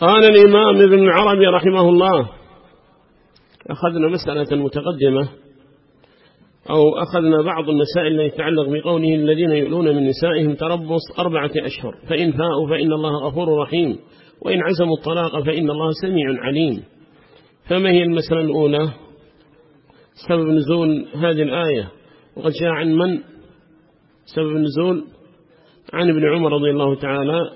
قال الإمام ابن العربي رحمه الله أخذنا مسألة متقدمة أو أخذنا بعض المسائل التي تتعلق بقوله الذين يؤلون من نسائهم تربص أربعة أشهر فإن فاءوا فإن الله غفور رحيم وإن عزموا الطلاق فإن الله سميع عليم. فما هي المسألة الأولى؟ سبب نزول هذه الآية. وقد جاء عن من؟ سبب النزول عن ابن عمر رضي الله تعالى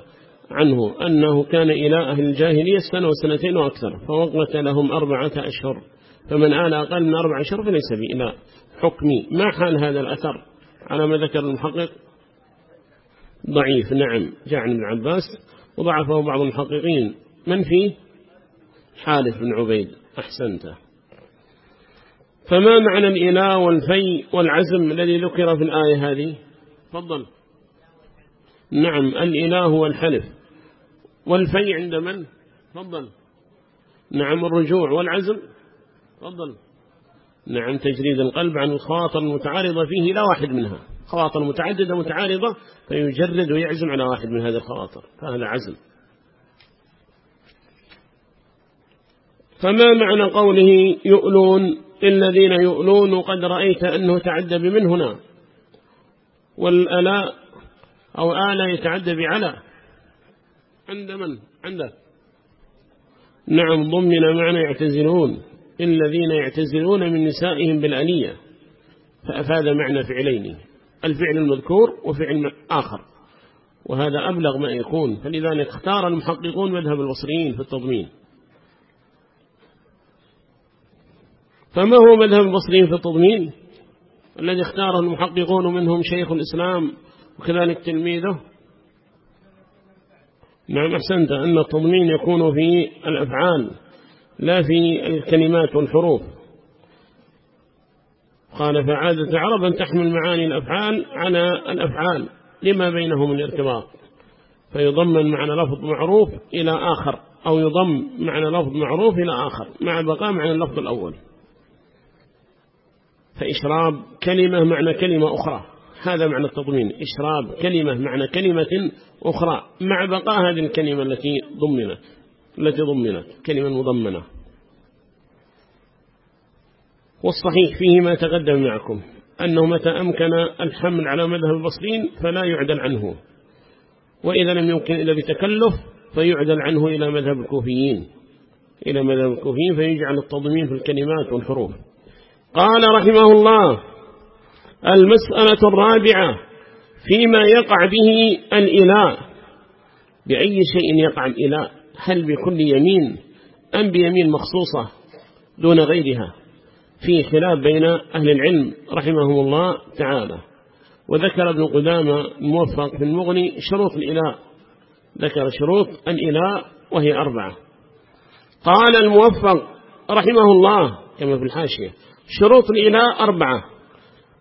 عنه أنه كان إلى أهل الجاهلية سنة وسنتين وأكثر فوقت لهم أربعة أشهر فمن آل أقل من أربع أشهر فليس بإله حكمي ما حال هذا الأثر؟ على ما ذكر المحقق؟ ضعيف نعم. جاء عن ابن عباس وضعفه بعض المحققين. من فيه؟ حالف بن عبيد أحسنته. فما معنى الإله والفي والعزم الذي ذكر في الآية هذه؟ تفضل. نعم الإله والحلف. والفي عند من؟ تفضل. نعم الرجوع والعزم. تفضل. نعم تجريد القلب عن الخواطر المتعارضة فيه لا واحد منها. خواطر متعددة متعارضة فيجرد ويعزم على واحد من هذه الخواطر فهذا عزم. فما معنى قوله يؤلون؟ الذين يؤلون وقد رأيت أنه تعدى بمن هنا؟ والألاء أو آلة يتعدى بعلى. عند من؟ عنده نعم ضمن معنى يعتزلون. الذين يعتزلون من نسائهم بالأنية. فأفاد معنى فعلين. الفعل المذكور وفعل آخر. وهذا أبلغ ما يكون. فلذلك اختار المحققون مذهب البصريين في التضمين. فما هو مذهب البصريين في التضمين؟ الذي اختاره المحققون منهم شيخ الإسلام وكذلك تلميذه. نعم أحسنت أن التضمين يكون في الأفعال لا في الكلمات والحروف. قال فعادة عرب أن تحمل معاني الأفعال على الأفعال لما بينهم الارتباط فيضمن معنى لفظ معروف إلى آخر أو يضم معنى لفظ معروف إلى آخر مع بقاء معنى اللفظ الأول. فإشراب كلمة معنى كلمة أخرى. هذا معنى التضمين. إشراب كلمة معنى كلمة أخرى مع بقاء هذه الكلمة التي ضمنت التي ضمنت. كلمة مضمنة. والصحيح فيه ما تقدم معكم أنه متى أمكن الحمل على مذهب البصرين فلا يعدل عنه. وإذا لم يمكن إلا بتكلف فيعدل عنه إلى مذهب الكوفيين. إلى مذهب الكوفيين فيجعل التضمين في الكلمات والحروف. قال رحمه الله المسألة الرابعة فيما يقع به الإله. بأي شيء يقع الإله؟ هل بكل يمين أم بيمين مخصوصة دون غيرها؟ في خلاف بين أهل العلم رحمهم الله تعالى. وذكر ابن قدامة الموفق في المغني شروط الإله. ذكر شروط الإله وهي أربعة. قال الموفق رحمه الله كما في الحاشية شروط الإله أربعة.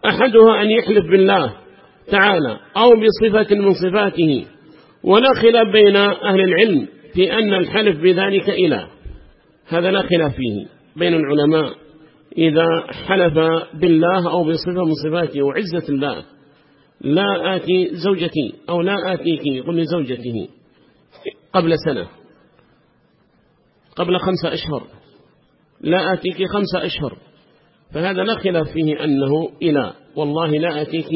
أحدها أن يحلف بالله تعالى أو بصفة من صفاته ولا خلاف بين أهل العلم في أن الحلف بذلك إله. هذا لا خلاف فيه بين العلماء. إذا حلف بالله أو بصفة من صفاته وعزة الله لا آتي زوجتي أو لا آتيك قل لزوجته قبل سنة قبل خمسة أشهر لا آتيك خمسة أشهر. فهذا لا خلاف فيه أنه إله والله لا آتيك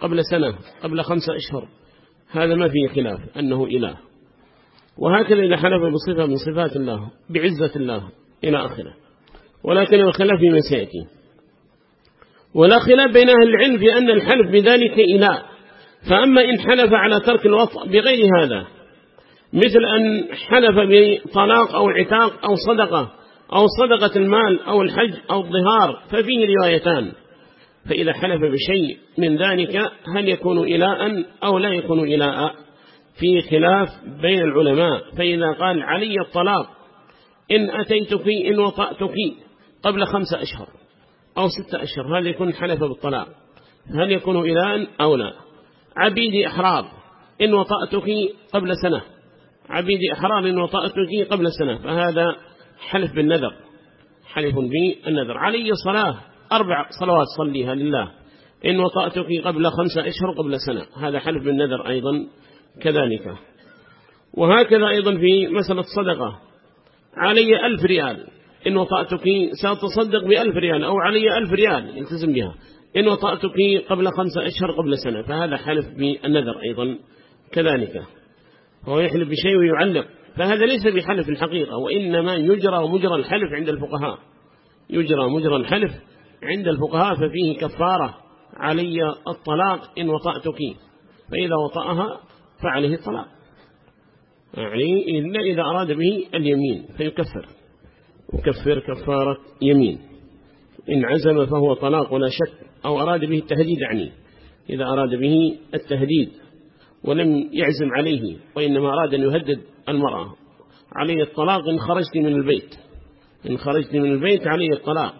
قبل سنة قبل خمسة أشهر. هذا ما فيه خلاف أنه إله وهكذا إذا حلف بصفة من صفات الله بعزة الله إلى آخره. ولكن الخلاف فيما سيأتي. ولا خلاف بين أهل العلم في أن الحلف بذلك إله فأما إن حلف على ترك الوطء بغير هذا مثل أن حلف بطلاق أو عتاق أو صدقة أو صدقة المال أو الحج أو الظهار ففيه روايتان. فإذا حلف بشيء من ذلك هل يكون إلاء أو لا يكون إلاء؟ في خلاف بين العلماء. فإذا قال علي الطلاق إن أتيتك إن وطأتك قبل خمسة أشهر أو ستة أشهر هل يكون حلف بالطلاق؟ هل يكون إلاء أو لا؟ عبيدي أحرار إن وطأتك قبل سنة. عبيدي أحرار إن وطأتك قبل سنة فهذا حلف بالنذر. حلف بالنذر. علي صلاة أربع صلوات صليها لله. إن وطأتك قبل خمسة أشهر قبل سنة. هذا حلف بالنذر أيضا كذلك. وهكذا أيضا في مسألة الصدقة علي ألف ريال. إن وطأتك سأتصدق بألف ريال أو علي ألف ريال التزم بها. إن وطأتك قبل خمسة أشهر قبل سنة فهذا حلف بالنذر أيضا كذلك. هو يحلف بشيء ويعلق. فهذا ليس بحلف الحقيقة وإنما يجرى مجرى الحلف عند الفقهاء. يجرى مجرى الحلف عند الفقهاء ففيه كفارة علي الطلاق إن وطأتك. فإذا وطأها فعليه الطلاق. يعني إلا إذا أراد به اليمين فيكفر. يكفر كفارة يمين. إن عزم فهو طلاق ولا شك أو أراد به التهديد عني إذا أراد به التهديد ولم يعزم عليه وإنما أراد أن يهدد المرأة. علي الطلاق إن خرجت من البيت. إن خرجت من البيت علي الطلاق.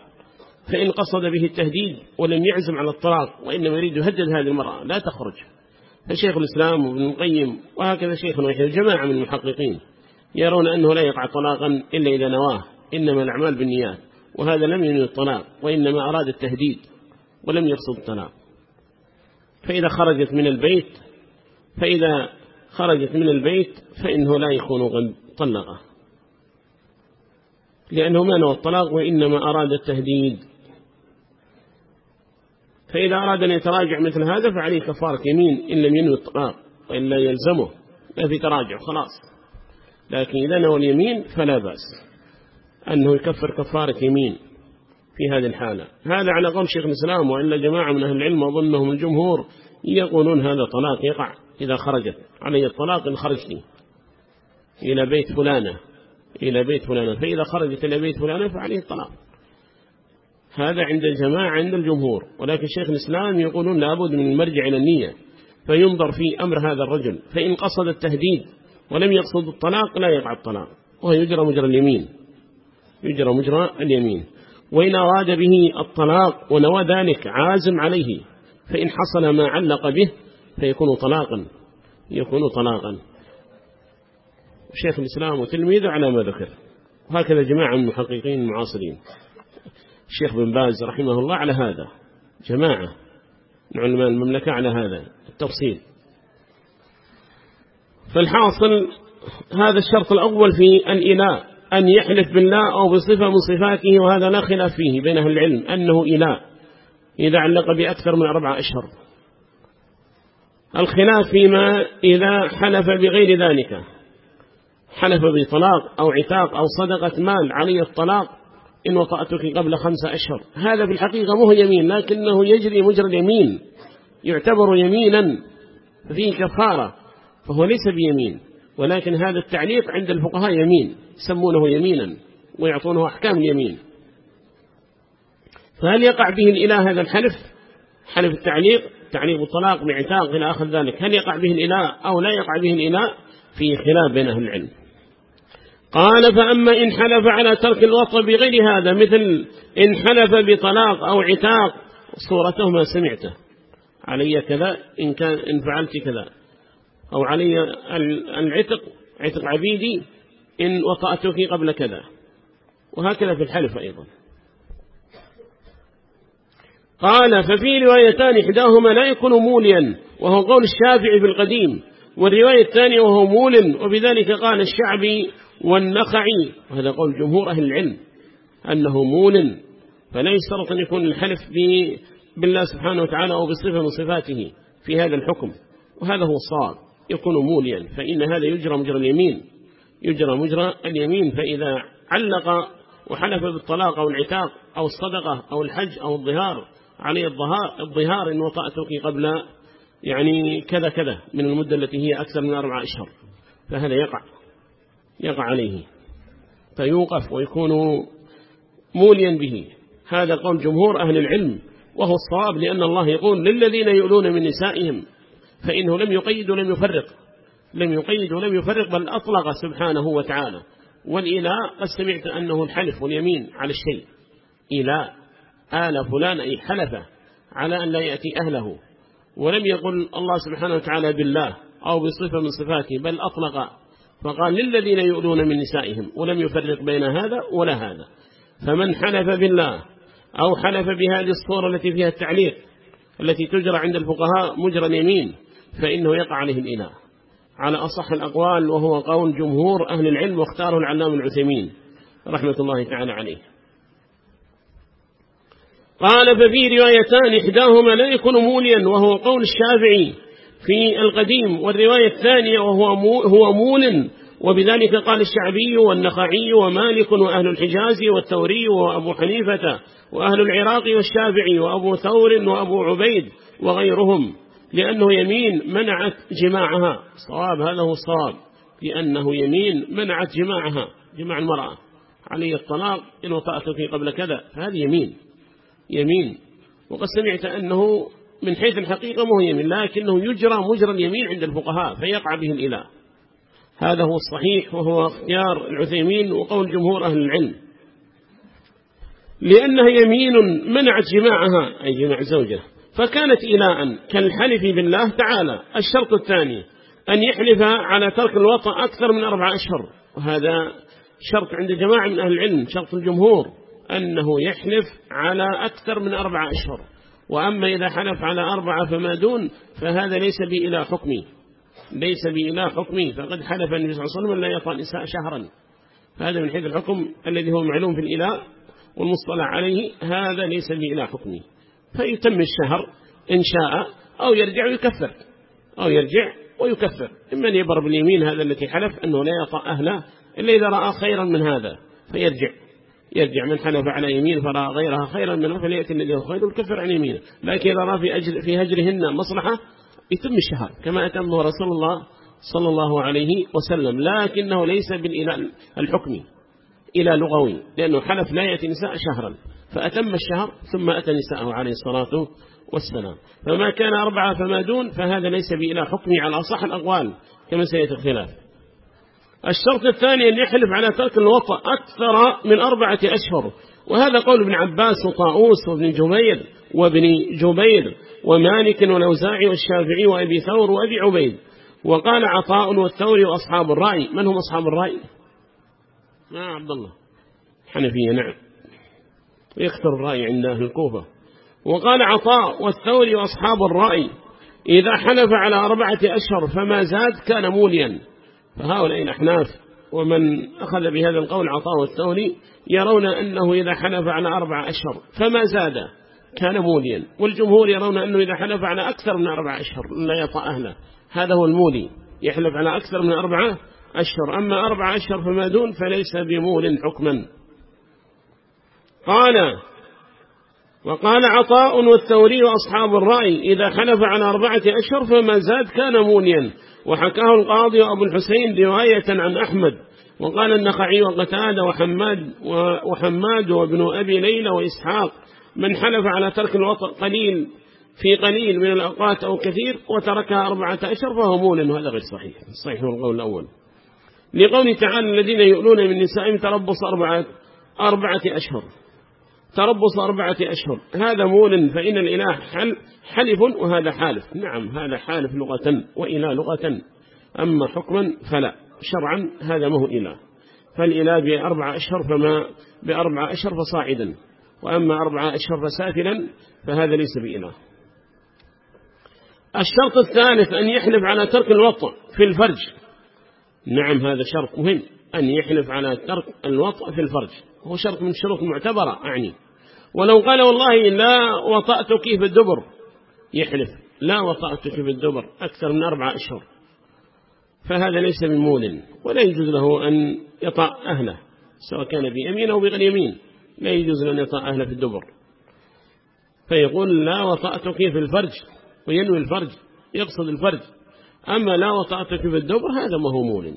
فإن قصد به التهديد ولم يعزم على الطلاق وإنما يريد يهدد هذه المرأة لا تخرج. فشيخ الإسلام وابن القيم وهكذا شيخ وحيد جماعة من المحققين يرون أنه لا يقع طلاقا إلا إذا نواه. إنما الأعمال بالنيات. وهذا لم ينوي الطلاق وإنما أراد التهديد ولم يقصد الطلاق. فإذا خرجت من البيت فإذا خرجت من البيت فإنه لا يكون قد طلقه لأنه ما نوى الطلاق وإنما أراد التهديد. فإذا أراد أن يتراجع مثل هذا فعليه كفارة يمين إن لم ينوي الطلاق وإلا يلزمه لا في تراجع خلاص. لكن إذا نوى اليمين فلا بأس. أنه يكفر كفارة يمين في هذه الحالة. هذا على قول شيخ الإسلام وإلا جماعة من أهل العلم أظنهم الجمهور يقولون هذا طلاق يقع. إذا خرجت. علي الطلاق إن خرجتي إلى بيت فلانة. إلى بيت فلانة. فإذا خرجت إلى بيت فلانة فعليه الطلاق. هذا عند الجماعة عند الجمهور. ولكن شيخ الإسلام يقولون لابد من المرجع إلى النية. فينظر في أمر هذا الرجل. فإن قصد التهديد ولم يقصد الطلاق لا يقع الطلاق. وهو يجرى مجرى اليمين. يجرى مجرى اليمين. وإن أراد به الطلاق ونوى ذلك عازم عليه. فإن حصل ما علق به فيكون طلاقا يكون طلاقا. شيخ الإسلام وتلميذه على ما ذكر. وهكذا جماعة من المحققين المعاصرين. الشيخ بن باز رحمه الله على هذا. جماعة من علماء المملكة على هذا التفصيل. فالحاصل هذا الشرط الأول في الإله أن يحلف بالله أو بصفة من صفاته وهذا لا خلاف فيه بين أهل العلم أنه إله إذا علق بأكثر من أربع أشهر. الخلاف فيما إذا حلف بغير ذلك. حلف بطلاق أو عتاق أو صدقة مال علي الطلاق إن وطأتك قبل خمسة أشهر. هذا في الحقيقة مو يمين لكنه يجري مجرى اليمين يعتبر يمينا فيه كفارة فهو ليس بيمين. ولكن هذا التعليق عند الفقهاء يمين يسمونه يمينا ويعطونه أحكام اليمين فهل يقع به الإله هذا الحلف؟ حلف التعليق تعليق الطلاق بعتاق إلى آخر ذلك. هل يقع به الإله أو لا يقع به الإله في خلاف بين أهل العلم. قال فأما إن حلف على ترك الوطن بغير هذا مثل إن حلف بطلاق أو عتاق صورته ما سمعته. علي كذا إن, كان إن فعلت كذا. أو علي العتق عتق عبيدي إن وطأتك قبل كذا. وهكذا في الحلف أيضا. قال ففي روايتان إحداهما لا يكون موليا وهو قول الشافعي في القديم. والرواية الثانية وهو مول وبذلك قال الشعبي والنخعي وهذا قول جمهور أهل العلم أنه مول. فلا يشترط أن يكون الحلف بالله سبحانه وتعالى أو بصفة من صفاته في هذا الحكم. وهذا هو الصواب يكون موليا فإن هذا يجرى مجرى اليمين. يجرى مجرى اليمين فإذا علق وحلف بالطلاق أو العتاق أو الصدقة أو الحج أو الظهار عليه الظهار, إن وطأتك قبل يعني كذا كذا من المدة التي هي أكثر من أربع أشهر. فهذا يقع يقع عليه. فيوقف ويكون موليا به. هذا قول جمهور أهل العلم وهو الصواب لأن الله يقول للذين يؤلون من نسائهم فإنه لم يقيد ولم يفرق. لم يقيد ولم يفرق بل أطلق سبحانه وتعالى. والإله قد سمعت أنه الحلف واليمين على الشيء. إله. آل فلان أي حلف على أن لا يأتي أهله. ولم يقل الله سبحانه وتعالى بالله أو بصفة من صفاته بل أطلق. فقال للذين يؤلون من نسائهم ولم يفرق بين هذا ولا هذا. فمن حلف بالله أو حلف بهذه الصورة التي فيها التعليق التي تجرى عند الفقهاء مجرى اليمين فإنه يقع عليه الإله على أصح الأقوال وهو قول جمهور أهل العلم واختاره العلام العثيمين رحمة الله تعالى عليه. قال ففي روايتان إحداهما لا يكون موليا وهو قول الشافعي في القديم والرواية الثانية وهو هو مول وبذلك قال الشعبي والنخعي ومالك وأهل الحجاز والثوري وأبو حنيفة وأهل العراق والشافعي وأبو ثور وأبو عبيد وغيرهم لأنه يمين منعت جماعها. صواب هذا هو الصواب لأنه يمين منعت جماعها جماع المرأة. علي الطلاق إن وطأتك قبل كذا فهذه يمين. يمين. وقد سمعت أنه من حيث الحقيقة مو يمين لكنه يجرى مجرى اليمين عند الفقهاء فيقع به الإله هذا هو الصحيح وهو اختيار العثيمين وقول جمهور أهل العلم. لأنها يمين منعت جماعها أي جماع زوجة فكانت إلاء كالحلف بالله تعالى. الشرط الثاني أن يحلف على ترك الوطأ أكثر من أربع أشهر. وهذا شرط عند جماعة من أهل العلم شرط الجمهور. أنه يحلف على أكثر من أربع أشهر. وأما إذا حلف على أربعة فما دون فهذا ليس بإله حكمي ليس بإله حكمي فقد حلف النبي صلى الله عليه وسلم لا يطأ نساء شهرا. فهذا من حيث الحكم الذي هو معلوم في الإله والمصطلح عليه. هذا ليس بإله حكمي فيتم الشهر إن شاء أو يرجع ويكفر. أو يرجع ويكفر. إما أن يبر باليمين هذا التي حلف أنه لا يطأ أهله إلا إذا رأى خيرا من هذا فيرجع. يرجع من حلف على يمين فرأى غيرها خيرا منه فليأتي الذي هو خير والكفر عن يمينه. لكن إذا رأى في, أجل في هجرهن مصلحة يتم الشهر كما أتمه رسول الله صلى الله عليه وسلم. لكنه ليس بالإله الحكمي إلى لغوي لأنه حلف لا يأتي نساء شهرا. فأتم الشهر ثم أتى نساءه عليه الصلاة والسلام. فما كان أربعة فما دون فهذا ليس بإله حكمي على أصح الأقوال كما سيأتي الخلاف. الشرط الثاني أن يحلف على ترك الوطأ أكثر من أربعة أشهر. وهذا قول ابن عباس وطاؤوس وابن جبير وابن جبير ومالك والأوزاعي والشافعي وأبي ثور وأبي عبيد. وقال عطاء والثوري وأصحاب الرأي. من هم أصحاب الرأي؟ ما عبد الله. حنفية نعم. يكثر الرأي عند أهل الكوفة. وقال عطاء والثوري وأصحاب الرأي إذا حلف على أربعة أشهر فما زاد كان موليا. فهؤلاء الأحناف ومن أخذ بهذا القول عطاء والثوري يرون أنه إذا حلف على أربع أشهر فما زاد كان موليا والجمهور يرون أنه إذا حلف على أكثر من أربع أشهر لا يطأ أهله. هذا هو المولي يحلف على أكثر من أربعة أشهر. أما أربع أشهر فما دون فليس بمول حكما. قال وقال عطاء والثوري وأصحاب الرأي إذا حلف على أربعة أشهر فما زاد كان موليا وحكاه القاضي وأبو الحسين رواية عن أحمد. وقال النخعي وقتادة وحماد, وحماد وابن أبي ليلى وإسحاق من حلف على ترك الوطء قليل في قليل من الأوقات أو كثير وتركها أربعة أشهر فهو مول وهذا غير صحيح صحيح القول الأول. لقول تعالى الذين يؤلون من نسائهم تربص أربعة, أربعة أشهر. تربص أربعة أشهر. هذا مول فإن الإله حل حلف وهذا حالف. نعم هذا حالف لغة وإله لغة. أما حكما فلا. شرعا هذا مه إله. فالإله بأربع أشهر فما بأربع أشهر فصاعدا. وأما أربع أشهر فسافلا فهذا ليس بإله. الشرط الثالث أن يحلف على ترك الوطء في الفرج. نعم هذا شرط مهم. أن يحلف على ترك الوطء في الفرج. هو شرط من الشروط المعتبرة أعني. ولو قال والله لا وطأتك في الدبر يحلف. لا وطأتك في الدبر أكثر من أربع أشهر. فهذا ليس من مول ولا يجوز له أن يطأ أهله سواء كان بيمين أو بغير يمين. لا يجوز أن يطأ أهله في الدبر. فيقول لا وطأتك في الفرج وينوي الفرج يقصد الفرج. أما لا وطأتك في الدبر هذا ما هو مول.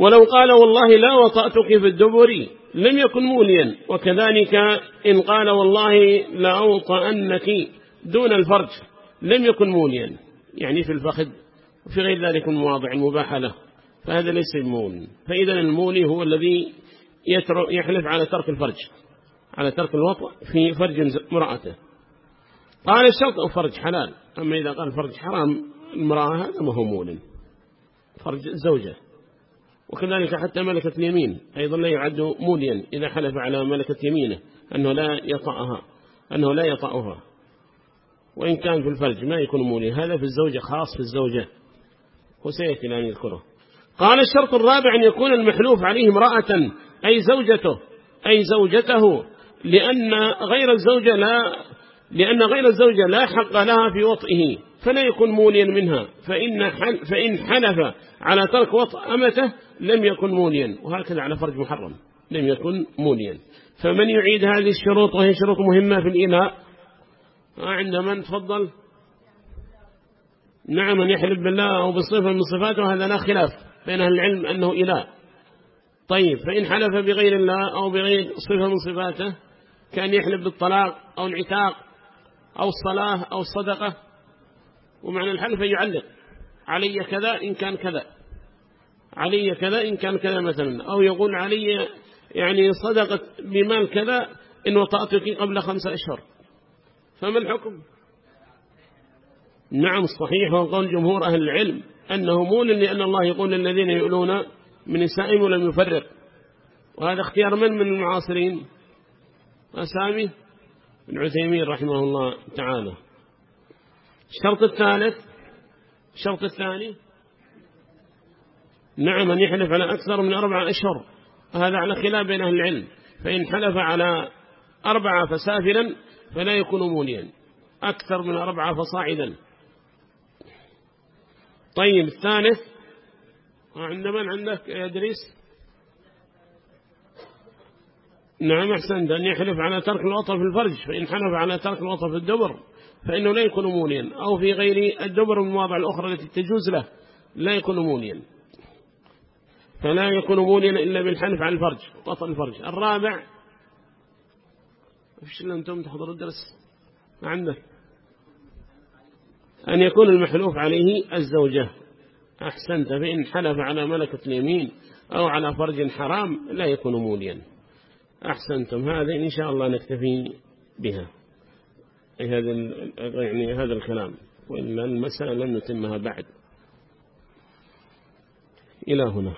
ولو قال والله لا وطأتك في الدبر لم يكن موليا وكذلك إن قال والله لأوطأنك دون الفرج لم يكن موليا يعني في الفخذ وفي غير ذلك المواضع المباحة له. فهذا ليس المول فإذا المولي هو الذي يحلف على ترك الفرج. على ترك الوطء في فرج مرأته قال الشرط أو فرج حلال. أما إذا قال فرج حرام المرأة هذا ما هو فرج الزوجة وكذلك حتى ملكة اليمين أيضا لا يعد موليا إذا حلف على ملكة يمينه أنه لا يطأها أنه لا يطأها. وإن كان في الفرج ما يكون موليا هذا في الزوجة خاص في الزوجة. وسيأتي الآن يذكره. قال الشرط الرابع أن يكون المحلوف عليه امرأة أي زوجته أي زوجته لأن غير الزوجة لا لأن غير الزوجة لا حق لها في وطئه. فلا يكون موليا منها. فإن, حل فإن حلف على ترك وطء أمته لم يكن موليا وهكذا على فرج محرم. لم يكن موليا فمن يعيد هذه الشروط وهي شروط مهمة في الإناء عند من تفضل؟ نعم من يحلف بالله أو بصفة من صفاته هذا لا خلاف بين أهل العلم أنه إله طيب فإن حلف بغير الله أو بغير صفة من صفاته كان يحلف بالطلاق أو العتاق أو الصلاة أو الصدقة ومعنى الحلف يعلق. علي كذا إن كان كذا. علي كذا إن كان كذا مثلا. أو يقول علي يعني صدقة بمال كذا إن وطأتك قبل خمسة أشهر. فما الحكم؟ نعم صحيح. وقال جمهور أهل العلم أنه مول لأن الله يقول للذين يؤلون من نسائهم ولم يفرق. وهذا اختيار من؟ من المعاصرين. أسامي بن عثيمين رحمه الله تعالى. الشرط الثالث الشرط الثاني نعم أن يحلف على أكثر من أربعة أشهر هذا على خلاف بين أهل العلم فإن حلف على أربعة فسافلا فلا يكون موليا أكثر من أربعة فصاعدا. طيب الثالث عند من عندك يا إدريس؟ نعم أحسن أن يحلف على ترك الوطن في الفرج فإن حلف على ترك الوطن في الدبر. فإنه لا يكون موليا أو في غير الدبر المواضع الأخرى التي تجوز له لا يكون موليا فلا يكون موليا إلا بالحلف على الفرج وطن الفرج. الرابع فيش إلا أنتم تحضروا الدرس؟ ما عندك؟ أن يكون المحلوف عليه الزوجة. أحسنت فإن حلف على ملكة اليمين أو على فرج حرام لا يكون موليا أحسنتم هذا إن شاء الله نكتفي بها. هذا يعني هذا الكلام وإلا المسألة لن نتمها بعد. إلى هنا.